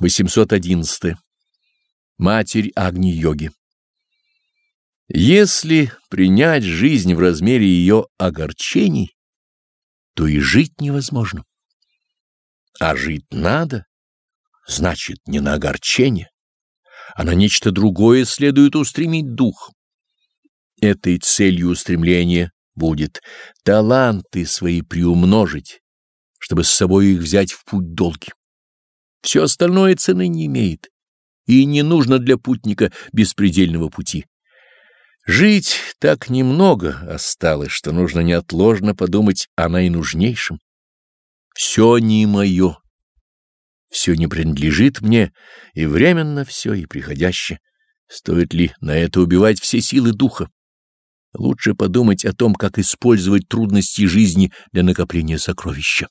811. Матерь Агни-йоги Если принять жизнь в размере ее огорчений, то и жить невозможно. А жить надо, значит, не на огорчение, а на нечто другое следует устремить дух. Этой целью устремления будет таланты свои приумножить, чтобы с собой их взять в путь долгий. Все остальное цены не имеет, и не нужно для путника беспредельного пути. Жить так немного осталось, что нужно неотложно подумать о наинужнейшем. Все не мое, все не принадлежит мне, и временно все, и приходящее. Стоит ли на это убивать все силы духа? Лучше подумать о том, как использовать трудности жизни для накопления сокровища.